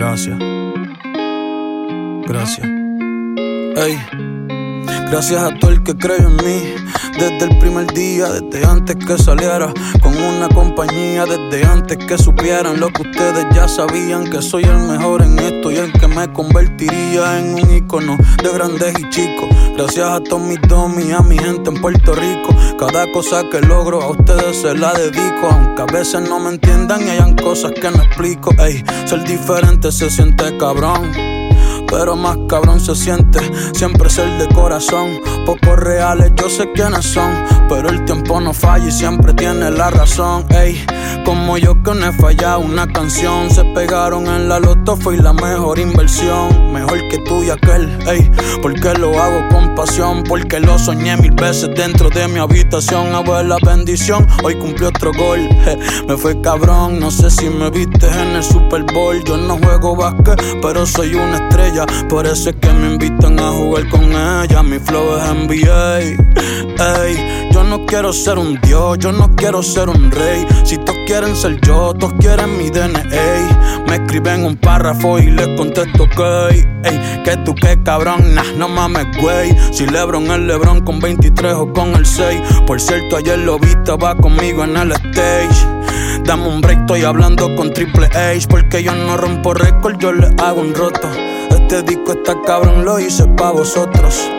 Gracias. Gracias. Ey. Gracias a todo el que creyó en mí. Desde el primer día, desde antes que saliera. Con una compañía, desde antes que supieran lo que ustedes ya sabían, que soy el mejor en esto y el que me convertiría en un icono de grandes y chicos. Gracias a todos mis domis, a mi gente en Puerto Rico, cada cosa que logro a ustedes se la dedico, aunque a veces no me entiendan y hayan cosas que no explico. Ey, ser diferente se siente cabrón pero más cabrón se siente siempre ser de corazón. Pocos reales, yo sé quiénes son, pero el no falla y siempre tiene la razón. Ey, como yo que no he fallado una canción, se pegaron en la loto, fue la mejor inversión, mejor que tú y aquel. Ey, porque lo hago con pasión, porque lo soñé mil veces dentro de mi habitación. Abuela bendición, hoy cumplió otro gol. me fue cabrón, no sé si me viste en el Super Bowl. Yo no juego básquet, pero soy una estrella por eso es que me invitan a jugar con ella. Mi flow es NBA. Ey, yo no quiero ser un dios, yo no quiero ser un rey. Si todos quieren ser yo, todos quieren mi DNA. Me escriben un párrafo y les contesto que, ey, que tú qué cabrón, no mames, güey. Si Lebron es Lebron con 23 o con el 6. Por cierto, ayer lo viste, va conmigo en el stage. Dame un break, estoy hablando con Triple H. Porque yo no rompo récord, yo le hago un roto. Este disco está cabrón, lo hice pa' vosotros.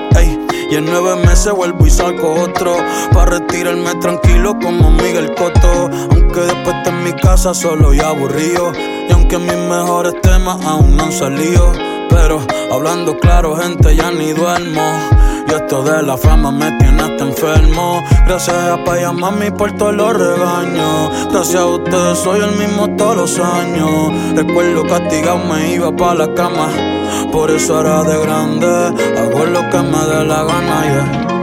Y en nueve meses vuelvo y salgo otro. Pa' retirarme tranquilo como Miguel Coto. Aunque después esté en mi casa solo y aburrido. Y aunque mis mejores temas aún no han salido. Pero hablando claro, gente, ya ni duermo. Esto de la fama me tiene hasta enfermo. Gracias a Paya Mami por todos los regaños. Gracias a ustedes soy el mismo todos los años. Recuerdo castigado me iba pa' la cama. Por eso ahora de grande hago lo que me dé la gana, yeah.